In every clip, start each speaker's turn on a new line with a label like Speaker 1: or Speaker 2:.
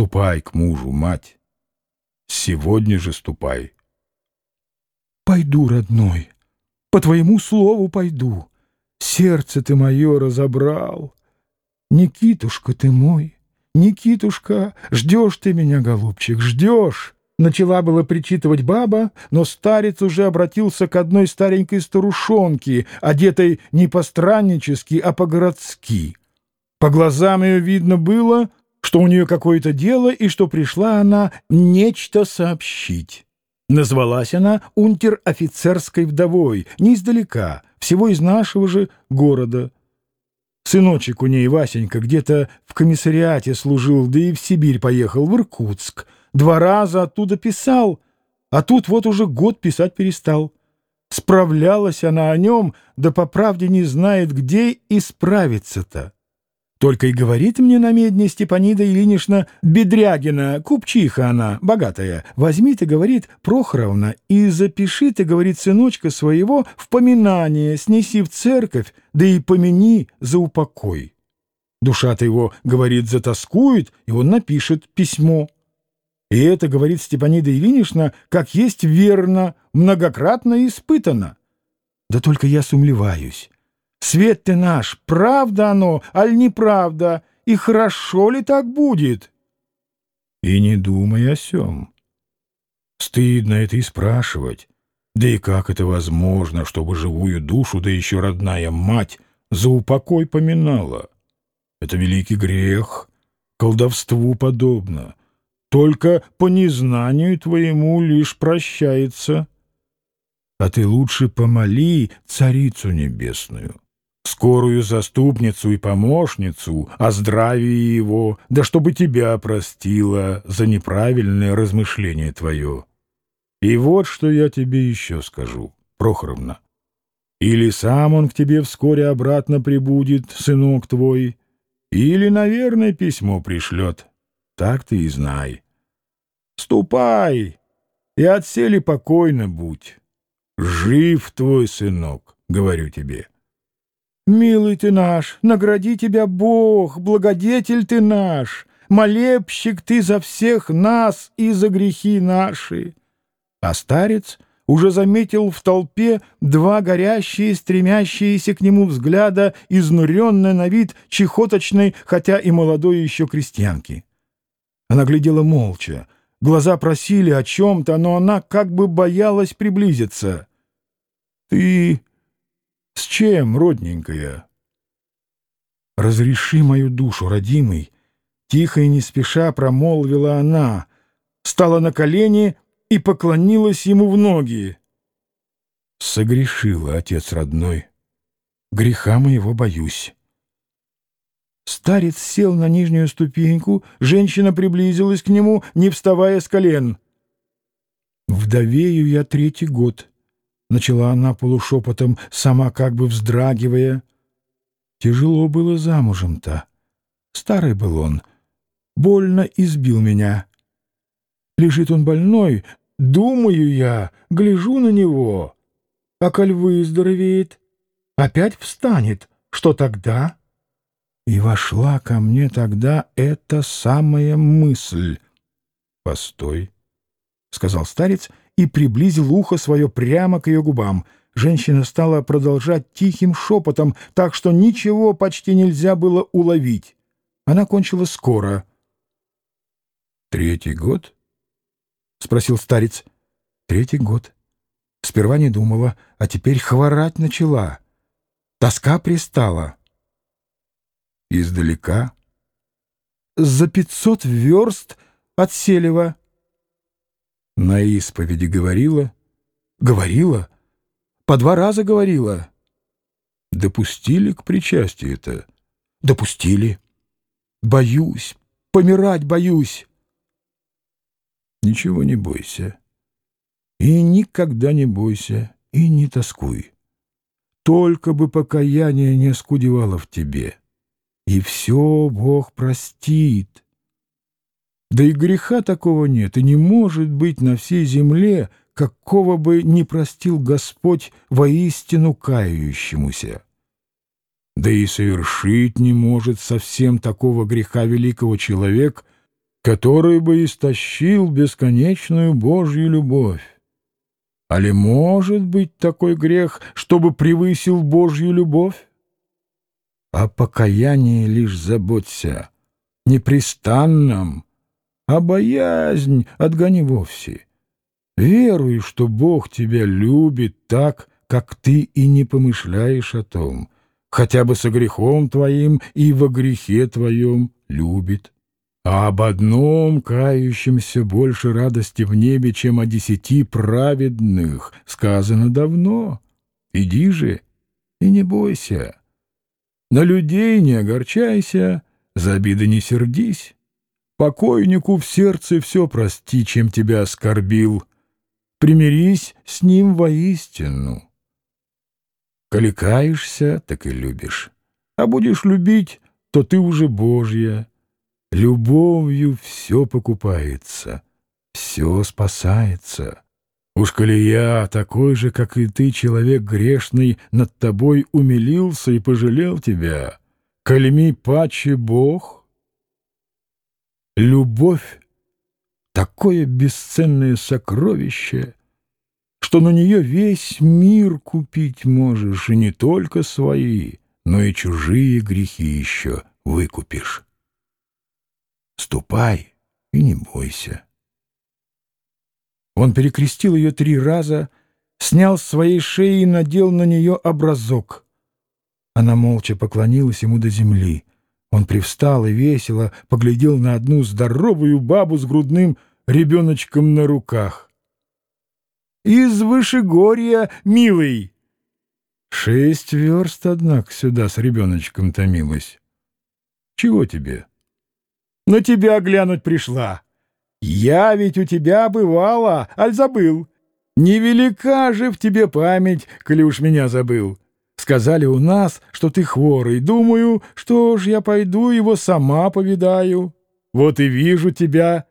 Speaker 1: Ступай к мужу, мать. Сегодня же ступай.
Speaker 2: Пойду, родной, по твоему слову пойду. Сердце ты мое разобрал. Никитушка ты мой, Никитушка, ждешь ты меня, голубчик, ждешь. Начала было причитывать баба, но старец уже обратился к одной старенькой старушонке, одетой не по-страннически, а по-городски. По глазам ее видно было, что у нее какое-то дело и что пришла она нечто сообщить. Назвалась она унтер-офицерской вдовой, не издалека, всего из нашего же города. Сыночек у ней, Васенька, где-то в комиссариате служил, да и в Сибирь поехал, в Иркутск. Два раза оттуда писал, а тут вот уже год писать перестал. Справлялась она о нем, да по правде не знает, где и справиться-то. Только и говорит мне на медне Степанида Ильинична Бедрягина, купчиха она, богатая. Возьми ты, говорит, Прохоровна, и запиши ты, говорит, сыночка своего в поминание, снеси в церковь, да и помяни за упокой. Душа-то его, говорит, затаскует, и он напишет письмо. И это, говорит Степанида Ильинична, как есть верно, многократно испытано. Да только я сумлеваюсь. Свет ты наш, правда оно, аль неправда, и хорошо ли так будет?
Speaker 1: И не думай о сём. Стыдно это и спрашивать. Да и как это возможно, чтобы живую душу, да еще родная мать, за упокой поминала? Это великий грех, колдовству подобно только по незнанию твоему лишь прощается. А ты лучше помоли Царицу Небесную, скорую заступницу и помощницу о здравии его, да чтобы тебя простила за неправильное размышление твое. И вот что я тебе еще скажу, Прохоровна. Или сам он к тебе вскоре обратно прибудет, сынок твой, или, наверное, письмо пришлет так ты и знай. Ступай и отсели покойно будь. Жив твой сынок, говорю тебе.
Speaker 2: Милый ты наш, награди тебя Бог, благодетель ты наш, молебщик ты за всех нас и за грехи наши. А старец уже заметил в толпе два горящие, стремящиеся к нему взгляда, изнуренные на вид чехоточной, хотя и молодой еще крестьянки. Она глядела молча. Глаза просили о чем-то, но она как бы боялась приблизиться. «Ты с чем, родненькая?» «Разреши мою душу, родимый!» Тихо и не спеша промолвила она, стала на колени и поклонилась ему в ноги. «Согрешила, отец родной. Греха моего боюсь». Старец сел на нижнюю ступеньку, женщина приблизилась к нему, не вставая с колен. «Вдовею я третий год», — начала она полушепотом, сама как бы вздрагивая. «Тяжело было замужем-то. Старый был он. Больно избил меня. Лежит он больной, думаю я, гляжу на него. А коль выздоровеет, опять встанет. Что тогда?» И вошла ко мне тогда эта самая мысль. «Постой», — сказал старец и приблизил ухо свое прямо к ее губам. Женщина стала продолжать тихим шепотом, так что ничего почти нельзя было уловить. Она кончила скоро. «Третий год?» — спросил старец. «Третий год. Сперва не думала, а теперь хворать начала. Тоска пристала». Издалека? За пятьсот верст от Селева. На исповеди говорила? Говорила. По два раза говорила. Допустили к причастию-то? Допустили. Боюсь, помирать боюсь. Ничего не бойся. И никогда не бойся, и не тоскуй. Только бы покаяние не скудевало в тебе и все Бог простит. Да и греха такого нет, и не может быть на всей земле, какого бы не простил Господь воистину кающемуся. Да и совершить не может совсем такого греха великого человек,
Speaker 1: который бы истощил бесконечную Божью любовь. А ли может быть такой грех, чтобы превысил Божью любовь? О покаянии лишь заботься, непрестанном, а боязнь отгони вовсе. Веруй, что Бог тебя любит так, как ты и не помышляешь о том, хотя бы со грехом твоим и во грехе твоем любит. А об одном кающемся больше радости в небе, чем о десяти праведных, сказано давно. Иди же и не бойся. На людей не огорчайся, за обиды не сердись. Покойнику в сердце все прости, чем тебя оскорбил. Примирись с ним воистину. Коли каешься, так и любишь. А будешь любить, то ты уже Божья. Любовью все покупается, все спасается. Уж коли я, такой же, как и ты, человек грешный, над тобой умилился и пожалел тебя, кольми паче Бог. Любовь — такое бесценное сокровище, что на нее весь мир купить можешь, и не только свои, но и чужие грехи еще выкупишь. Ступай и не бойся. Он перекрестил ее три раза, снял с своей шеи и надел на нее образок. Она молча поклонилась ему до земли. Он привстал и весело поглядел на одну здоровую бабу с грудным ребеночком на руках. «Из Вышегорья, милый!» Шесть верст, однако, сюда с ребеночком томилась. «Чего тебе?» на тебя глянуть пришла. Я ведь у тебя бывала, аль забыл. Невелика же в тебе память, коли уж меня забыл. Сказали у нас, что ты хворый. Думаю, что ж я пойду его сама повидаю. Вот и вижу тебя.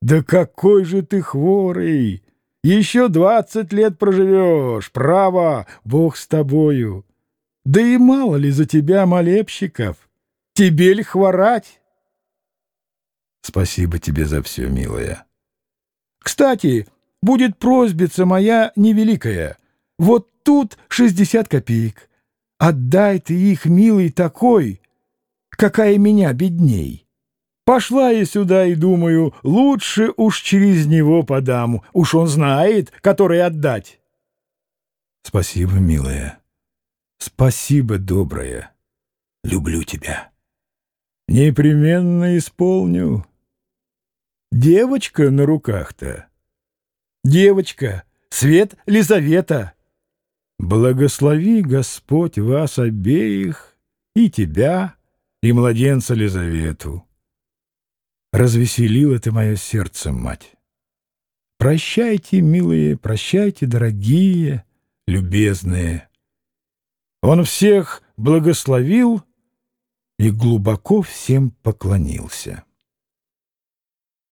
Speaker 1: Да какой же ты хворый! Еще двадцать лет проживешь, право, Бог с тобою. Да и мало ли за тебя молебщиков. Тебе ли хворать? Спасибо тебе за все, милая. Кстати, будет просьбица моя невеликая. Вот тут шестьдесят копеек. Отдай ты их, милый, такой, какая меня бедней. Пошла я сюда и думаю, лучше уж через него подам. Уж он знает, который отдать. Спасибо, милая. Спасибо, добрая. Люблю тебя. Непременно исполню. Девочка на руках-то. Девочка, свет Лизавета. Благослови Господь вас обеих, и тебя, и младенца Лизавету. Развеселило ты мое сердце, мать. Прощайте, милые, прощайте, дорогие, любезные. Он всех благословил и глубоко всем поклонился.